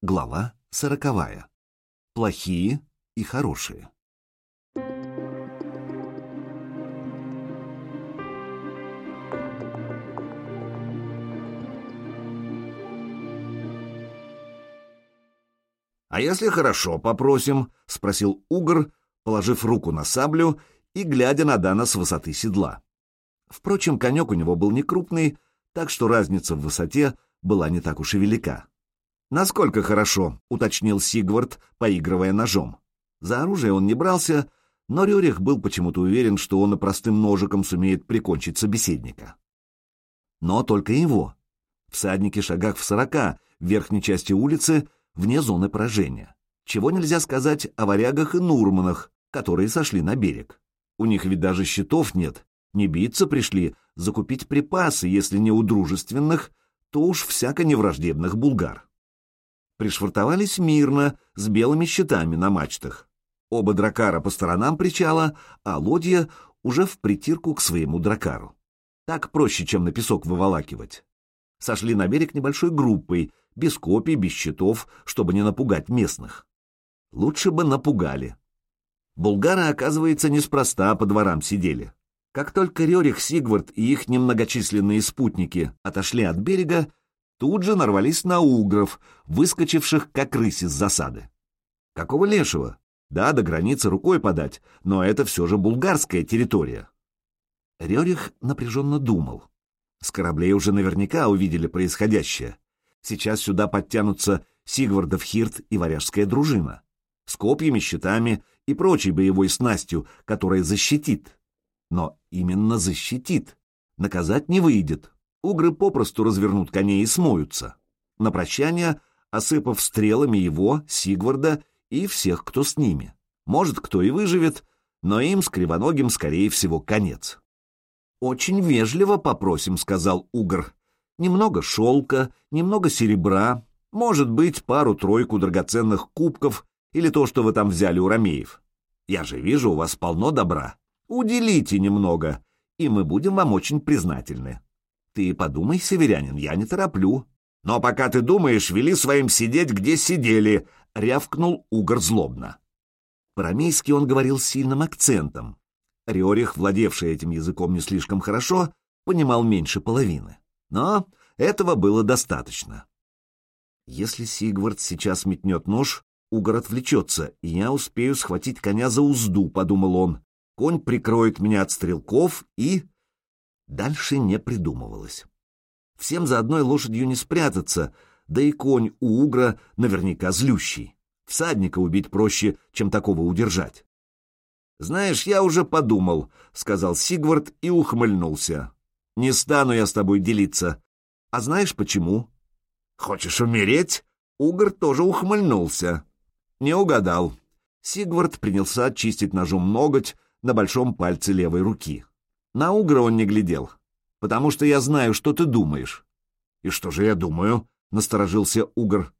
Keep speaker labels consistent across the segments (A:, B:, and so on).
A: Глава сороковая. Плохие и хорошие.
B: «А если хорошо попросим?» — спросил Угр, положив руку на саблю и глядя на Дана с высоты седла. Впрочем, конек у него был не крупный, так что разница в высоте была не так уж и велика. «Насколько хорошо?» — уточнил Сигвард, поигрывая ножом. За оружие он не брался, но Рюрих был почему-то уверен, что он и простым ножиком сумеет прикончить собеседника. Но только его. Всадники шагах в сорока в верхней части улицы вне зоны поражения. Чего нельзя сказать о варягах и нурманах, которые сошли на берег. У них ведь даже щитов нет, не биться пришли, закупить припасы, если не у дружественных, то уж всяко невраждебных булгар. Пришвартовались мирно, с белыми щитами на мачтах. Оба дракара по сторонам причала, а лодья уже в притирку к своему дракару. Так проще, чем на песок выволакивать. Сошли на берег небольшой группой, без копий, без щитов, чтобы не напугать местных. Лучше бы напугали. Булгары, оказывается, неспроста по дворам сидели. Как только Рерих, Сигвард и их немногочисленные спутники отошли от берега, тут же нарвались на угров, выскочивших как рысь из засады. Какого лешего? Да, до границы рукой подать, но это все же булгарская территория. Рерих напряженно думал. С кораблей уже наверняка увидели происходящее. Сейчас сюда подтянутся Сигвардов Хирт и варяжская дружина. С копьями, щитами и прочей боевой снастью, которая защитит. Но именно защитит. Наказать не выйдет. Угры попросту развернут коней и смоются. На прощание, осыпав стрелами его, Сигварда и всех, кто с ними. Может, кто и выживет, но им с кривоногим, скорее всего, конец. «Очень вежливо попросим», — сказал Угр. «Немного шелка, немного серебра, может быть, пару-тройку драгоценных кубков или то, что вы там взяли у ромеев. Я же вижу, у вас полно добра. Уделите немного, и мы будем вам очень признательны. Ты подумай, северянин, я не тороплю. Но пока ты думаешь, вели своим сидеть, где сидели, — рявкнул Угор злобно. По-рамейски он говорил с сильным акцентом. Риорих, владевший этим языком не слишком хорошо, понимал меньше половины. Но этого было достаточно. Если Сигвард сейчас метнет нож, Угор отвлечется, и я успею схватить коня за узду, — подумал он, конь прикроет меня от стрелков и... Дальше не придумывалось. Всем за одной лошадью не спрятаться, да и конь у угра наверняка злющий. Всадника убить проще, чем такого удержать. «Знаешь, я уже подумал», — сказал Сигвард и ухмыльнулся. «Не стану я с тобой делиться. А знаешь почему?» «Хочешь умереть?» Угр тоже ухмыльнулся. «Не угадал». Сигвард принялся очистить ножом ноготь, на большом пальце левой руки. На Угра он не глядел, потому что я знаю, что ты думаешь. И что же я думаю? Насторожился Угр.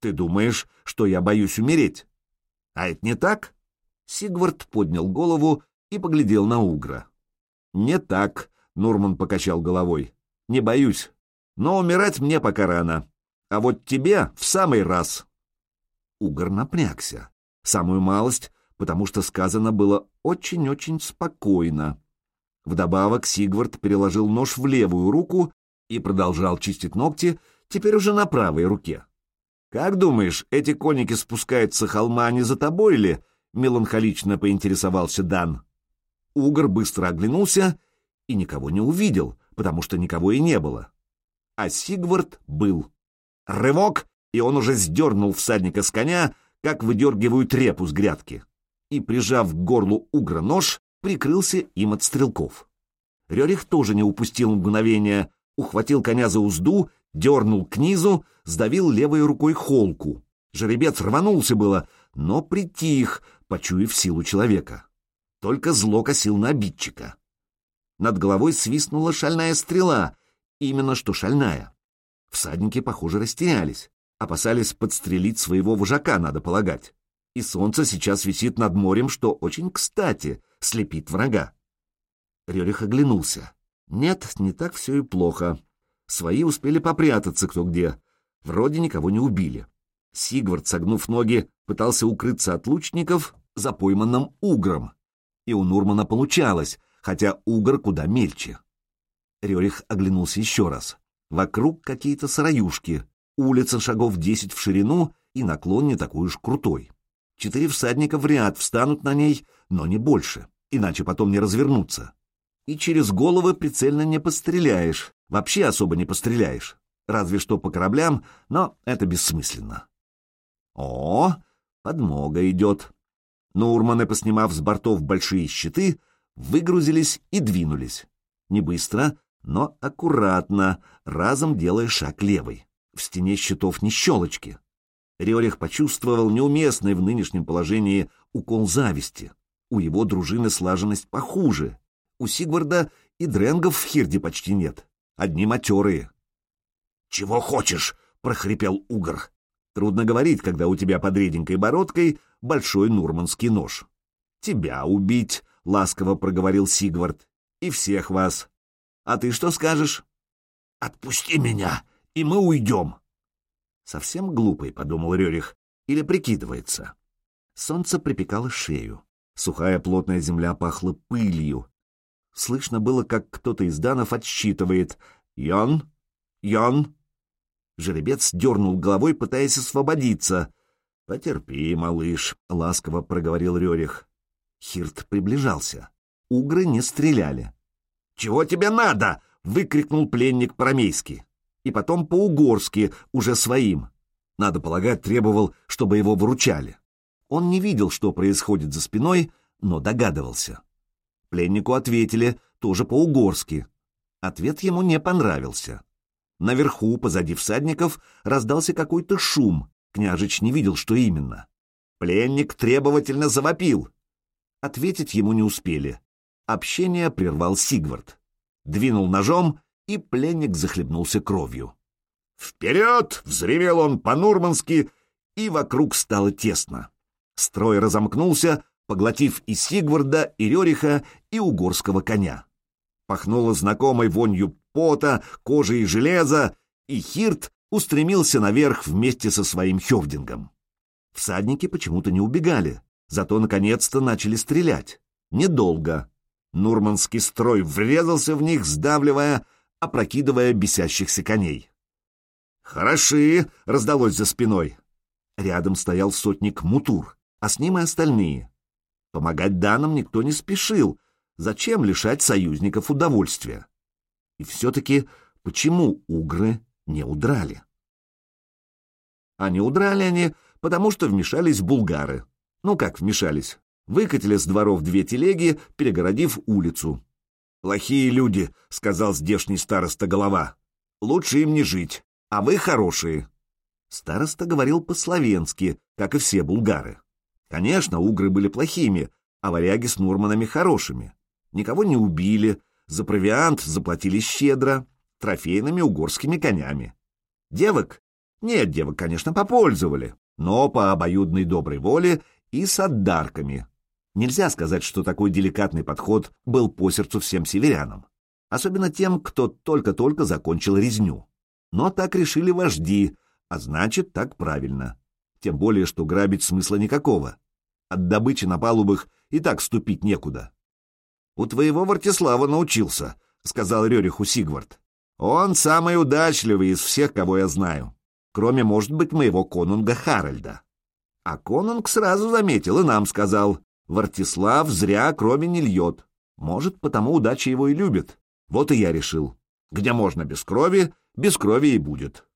B: Ты думаешь, что я боюсь умереть? А это не так? Сигвард поднял голову и поглядел на Угра. Не так, Нурман покачал головой. Не боюсь, но умирать мне пока рано. А вот тебе в самый раз. Угор напрягся. Самую малость потому что сказано было очень-очень спокойно. Вдобавок Сигвард переложил нож в левую руку и продолжал чистить ногти, теперь уже на правой руке. «Как думаешь, эти конники спускаются холма не за тобой ли?» — меланхолично поинтересовался Дан. Угор быстро оглянулся и никого не увидел, потому что никого и не было. А Сигвард был. Рывок, и он уже сдернул всадника с коня, как выдергивают репу с грядки и, прижав к горлу угра нож, прикрылся им от стрелков. Рерих тоже не упустил мгновения, ухватил коня за узду, дернул к низу, сдавил левой рукой холку. Жеребец рванулся было, но притих, почуяв силу человека. Только зло косил на обидчика. Над головой свистнула шальная стрела, именно что шальная. Всадники, похоже, растерялись, опасались подстрелить своего вожака, надо полагать и солнце сейчас висит над морем, что очень кстати слепит врага. Рерих оглянулся. Нет, не так все и плохо. Свои успели попрятаться кто где. Вроде никого не убили. Сигвард, согнув ноги, пытался укрыться от лучников за пойманным угром. И у Нурмана получалось, хотя угор куда мельче. Рерих оглянулся еще раз. Вокруг какие-то сыроюшки, улица шагов десять в ширину и наклон не такой уж крутой. Четыре всадника в ряд встанут на ней, но не больше, иначе потом не развернуться. И через головы прицельно не постреляешь, вообще особо не постреляешь, разве что по кораблям, но это бессмысленно. О, подмога идет. Нурманы, поснимав с бортов большие щиты, выгрузились и двинулись. Не быстро, но аккуратно, разом делая шаг левой. В стене щитов не щелочки. Риорих почувствовал неуместный в нынешнем положении укол зависти. У его дружины слаженность похуже. У Сигварда и дренгов в Хирде почти нет. Одни матерые. «Чего хочешь?» — прохрипел Угр. Трудно говорить, когда у тебя под реденькой бородкой большой нурманский нож. «Тебя убить», — ласково проговорил Сигвард, — «и всех вас. А ты что скажешь?» «Отпусти меня, и мы уйдем». Совсем глупый, — подумал Рерих, — или прикидывается. Солнце припекало шею. Сухая плотная земля пахла пылью. Слышно было, как кто-то из данов отсчитывает «Йон! Йон!» Жеребец дернул головой, пытаясь освободиться. «Потерпи, малыш», — ласково проговорил Рерих. Хирт приближался. Угры не стреляли. «Чего тебе надо?» — выкрикнул пленник по-рамейски. И потом по-угорски, уже своим. Надо полагать, требовал, чтобы его выручали. Он не видел, что происходит за спиной, но догадывался. Пленнику ответили тоже по-угорски. Ответ ему не понравился. Наверху, позади всадников, раздался какой-то шум. Княжич не видел, что именно. Пленник требовательно завопил. Ответить ему не успели. Общение прервал Сигвард. Двинул ножом, и пленник захлебнулся кровью. «Вперед!» — взревел он по-нурмански, и вокруг стало тесно. Строй разомкнулся, поглотив и Сигварда, и Рериха, и угорского коня. Пахнуло знакомой вонью пота, кожи и железа, и Хирт устремился наверх вместе со своим Хевдингом. Всадники почему-то не убегали, зато наконец-то начали стрелять. Недолго. Нурманский строй врезался в них, сдавливая, опрокидывая бесящихся коней. «Хороши!» — раздалось за спиной. Рядом стоял сотник Мутур, а с ним и остальные. Помогать данным никто не спешил. Зачем лишать союзников удовольствия? И все-таки почему угры не удрали? А не удрали они, потому что вмешались булгары. Ну как вмешались? Выкатили с дворов две телеги, перегородив улицу. «Плохие люди», — сказал здешний староста голова. «Лучше им не жить, а вы хорошие». Староста говорил по-словенски, как и все булгары. Конечно, угры были плохими, а варяги с Нурманами хорошими. Никого не убили, за провиант заплатили щедро, трофейными угорскими конями. Девок? Нет, девок, конечно, попользовали, но по обоюдной доброй воле и с отдарками. Нельзя сказать, что такой деликатный подход был по сердцу всем северянам, особенно тем, кто только-только закончил резню. Но так решили вожди, а значит, так правильно. Тем более, что грабить смысла никакого. От добычи на палубах и так ступить некуда. «У твоего Вартислава научился», — сказал Рериху Сигвард. «Он самый удачливый из всех, кого я знаю, кроме, может быть, моего конунга Харальда». А конунг сразу заметил и нам сказал, «Вартислав зря кроме не льет. Может, потому удача его и любит. Вот и я решил. Где можно без крови, без крови и будет».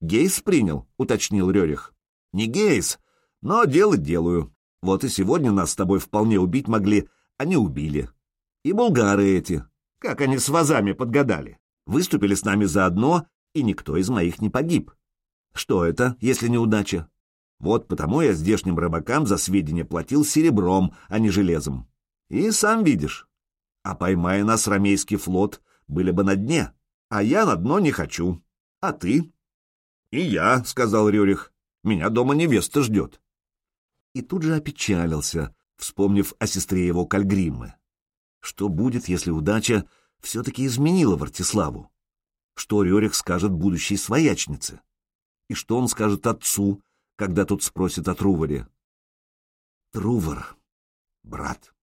B: «Гейс принял», — уточнил Рерих. «Не Гейс, но делать делаю. Вот и сегодня нас с тобой вполне убить могли, а не убили. И булгары эти, как они с вазами подгадали, выступили с нами заодно, и никто из моих не погиб. Что это, если не удача? Вот потому я здешним рыбакам за сведения платил серебром, а не железом. И сам видишь. А поймая нас ромейский флот, были бы на дне, а я на дно не хочу. А ты? И я, — сказал Рюрих, — меня дома невеста ждет. И тут же опечалился, вспомнив о сестре его Кальгриммы. Что будет, если удача все-таки изменила Вартиславу? Что Рерих скажет будущей своячнице? И что он скажет отцу, когда тут спросят о Труворе. Трувор, брат.